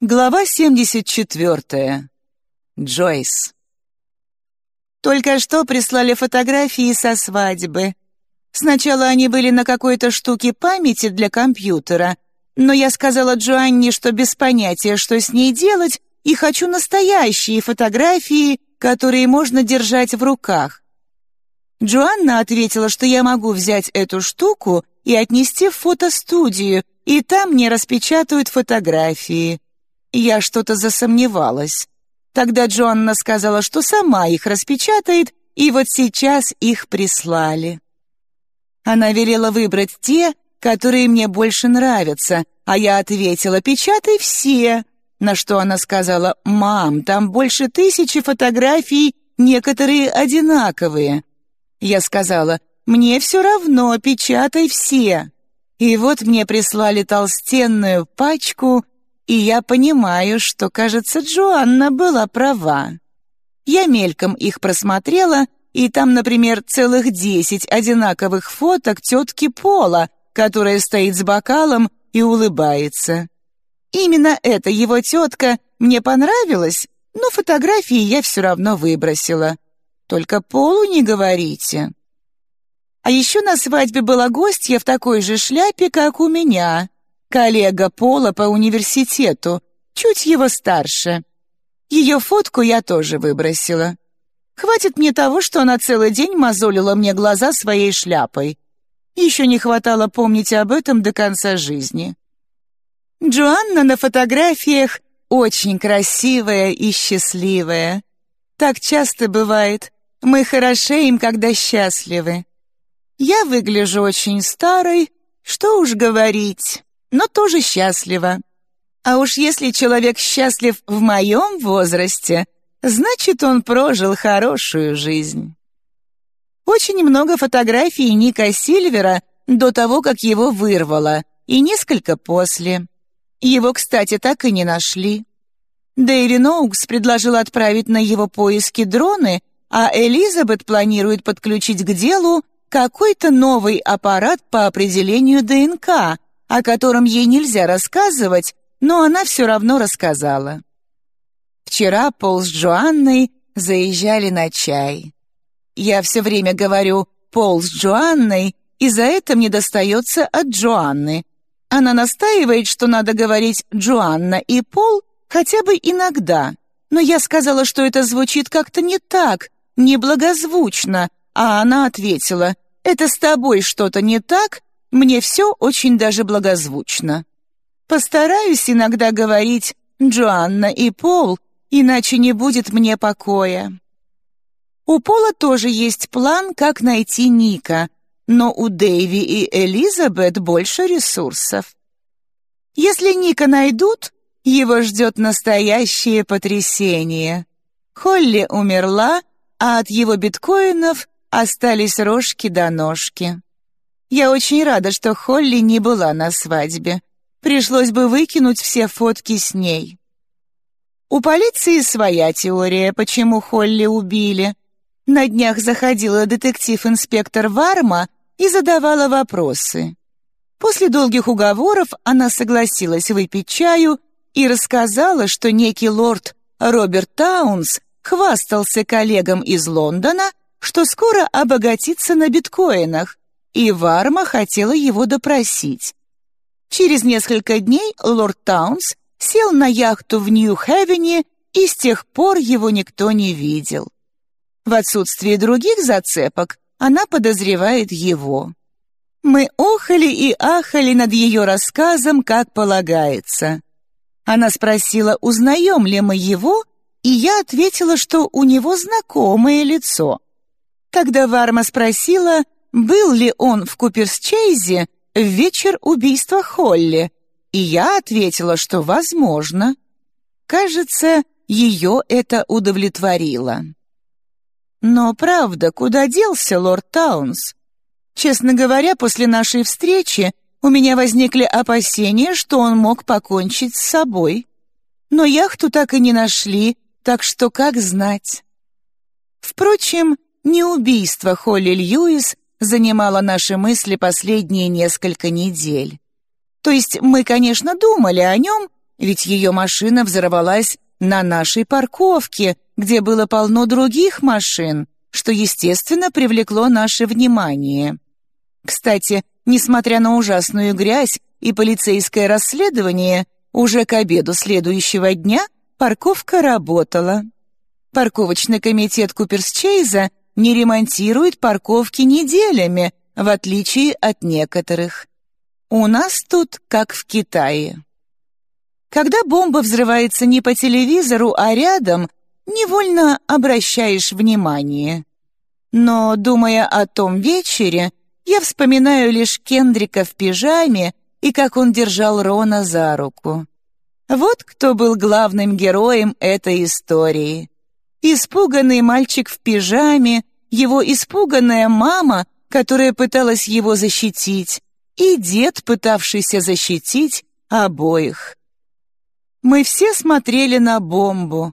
Глава 74. Джойс. Только что прислали фотографии со свадьбы. Сначала они были на какой-то штуке памяти для компьютера, но я сказала Джоанне, что без понятия, что с ней делать, и хочу настоящие фотографии, которые можно держать в руках. Джоанна ответила, что я могу взять эту штуку и отнести в фотостудию, и там мне распечатают фотографии. Я что-то засомневалась. Тогда Джоанна сказала, что сама их распечатает, и вот сейчас их прислали. Она велела выбрать те, которые мне больше нравятся, а я ответила «печатай все», на что она сказала «мам, там больше тысячи фотографий, некоторые одинаковые». Я сказала «мне все равно, печатай все». И вот мне прислали толстенную пачку, и я понимаю, что, кажется, Джоанна была права. Я мельком их просмотрела, и там, например, целых десять одинаковых фоток тетки Пола, которая стоит с бокалом и улыбается. Именно эта его тетка мне понравилась, но фотографии я все равно выбросила. Только Полу не говорите. А еще на свадьбе была гостья в такой же шляпе, как у меня. Коллега Пола по университету, чуть его старше. Ее фотку я тоже выбросила. Хватит мне того, что она целый день мозолила мне глаза своей шляпой. Еще не хватало помнить об этом до конца жизни. Джоанна на фотографиях очень красивая и счастливая. Так часто бывает. Мы хорошеем, когда счастливы. Я выгляжу очень старой, что уж говорить, но тоже счастлива. А уж если человек счастлив в моем возрасте, значит, он прожил хорошую жизнь. Очень много фотографий Ника Сильвера до того, как его вырвало, и несколько после. Его, кстати, так и не нашли. Дэйри Ноукс предложил отправить на его поиски дроны, а Элизабет планирует подключить к делу какой-то новый аппарат по определению ДНК, о котором ей нельзя рассказывать, но она все равно рассказала. Вчера Пол с Джоанной заезжали на чай. Я все время говорю «Пол с Джоанной», и за это мне достается от Джоанны. Она настаивает, что надо говорить «Джоанна» и «Пол» хотя бы иногда, но я сказала, что это звучит как-то не так, неблагозвучно, а она ответила «Это с тобой что-то не так, мне все очень даже благозвучно. Постараюсь иногда говорить «Джоанна» и «Пол», иначе не будет мне покоя. У Пола тоже есть план, как найти Ника, но у Дэйви и Элизабет больше ресурсов. Если Ника найдут, его ждет настоящее потрясение. Холли умерла, а от его биткоинов остались рожки до ножки. Я очень рада, что Холли не была на свадьбе. Пришлось бы выкинуть все фотки с ней. У полиции своя теория, почему Холли убили. На днях заходила детектив-инспектор Варма и задавала вопросы. После долгих уговоров она согласилась выпить чаю и рассказала, что некий лорд Роберт Таунс хвастался коллегам из Лондона, что скоро обогатится на биткоинах, и Варма хотела его допросить. Через несколько дней лорд Таунс сел на яхту в Нью-Хевене, и с тех пор его никто не видел. В отсутствие других зацепок она подозревает его. Мы охали и ахали над ее рассказом, как полагается. Она спросила, узнаем ли мы его, и я ответила, что у него знакомое лицо. Тогда Варма спросила, был ли он в Куперсчейзе в вечер убийства Холли, и я ответила, что возможно. Кажется, ее это удовлетворило. Но правда, куда делся лорд Таунс? Честно говоря, после нашей встречи у меня возникли опасения, что он мог покончить с собой. Но яхту так и не нашли, так что как знать. Впрочем, не убийство Холли Льюис занимало наши мысли последние несколько недель. То есть мы, конечно, думали о нем, ведь ее машина взорвалась на нашей парковке, где было полно других машин, что, естественно, привлекло наше внимание. Кстати, несмотря на ужасную грязь и полицейское расследование, уже к обеду следующего дня парковка работала. Парковочный комитет Куперсчейза не ремонтирует парковки неделями, в отличие от некоторых. У нас тут как в Китае. Когда бомба взрывается не по телевизору, а рядом, невольно обращаешь внимание. Но, думая о том вечере, я вспоминаю лишь Кендрика в пижаме и как он держал Рона за руку. Вот кто был главным героем этой истории. Испуганный мальчик в пижаме, его испуганная мама, которая пыталась его защитить, и дед, пытавшийся защитить обоих. Мы все смотрели на бомбу.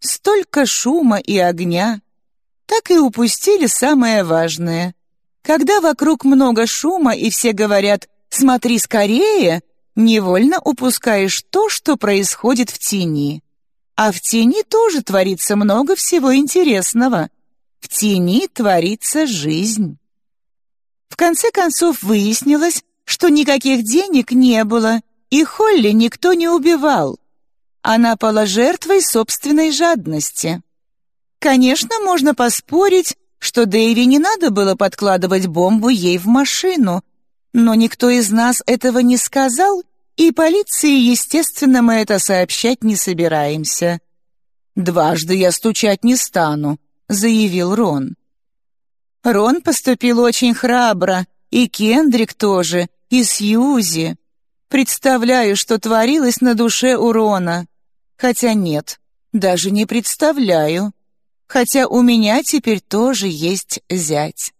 Столько шума и огня. Так и упустили самое важное. Когда вокруг много шума и все говорят «смотри скорее», невольно упускаешь то, что происходит в тени. А в тени тоже творится много всего интересного. В тени творится жизнь. В конце концов выяснилось, что никаких денег не было, и Холли никто не убивал. Она пала жертвой собственной жадности. Конечно, можно поспорить, что Дэйви не надо было подкладывать бомбу ей в машину, но никто из нас этого не сказал, и полиции, естественно, мы это сообщать не собираемся. «Дважды я стучать не стану», — заявил Рон. Рон поступил очень храбро, и Кендрик тоже, и Сьюзи. Представляю, что творилось на душе у Рона. Хотя нет, даже не представляю. Хотя у меня теперь тоже есть зять.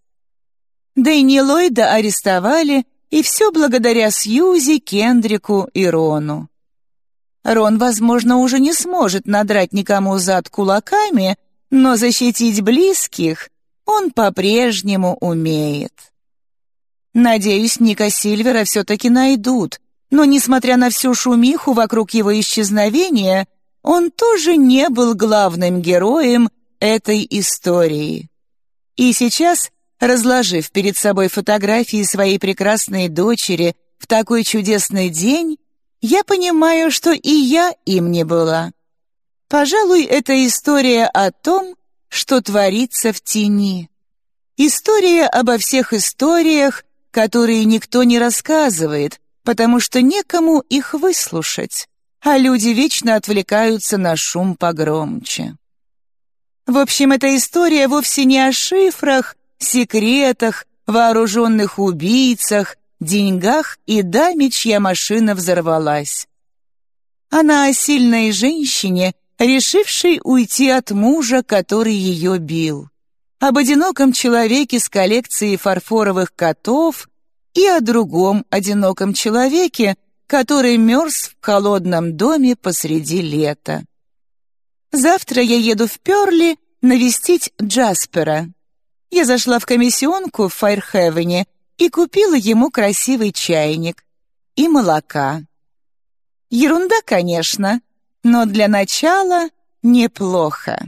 Дэнни Ллойда арестовали, и все благодаря Сьюзи, Кендрику и Рону. Рон, возможно, уже не сможет надрать никому зад кулаками, но защитить близких он по-прежнему умеет. Надеюсь, Ника Сильвера все-таки найдут, но, несмотря на всю шумиху вокруг его исчезновения, он тоже не был главным героем этой истории. И сейчас, разложив перед собой фотографии своей прекрасной дочери в такой чудесный день, я понимаю, что и я им не была. Пожалуй, это история о том, что творится в тени. История обо всех историях, которые никто не рассказывает, потому что некому их выслушать, а люди вечно отвлекаются на шум погромче. В общем, эта история вовсе не о шифрах, секретах, вооруженных убийцах, деньгах и даме, чья машина взорвалась. Она о сильной женщине, решившей уйти от мужа, который ее бил об одиноком человеке с коллекцией фарфоровых котов и о другом одиноком человеке, который мерз в холодном доме посреди лета. Завтра я еду в Пёрли навестить Джаспера. Я зашла в комиссионку в Файрхевене и купила ему красивый чайник и молока. Ерунда, конечно, но для начала неплохо.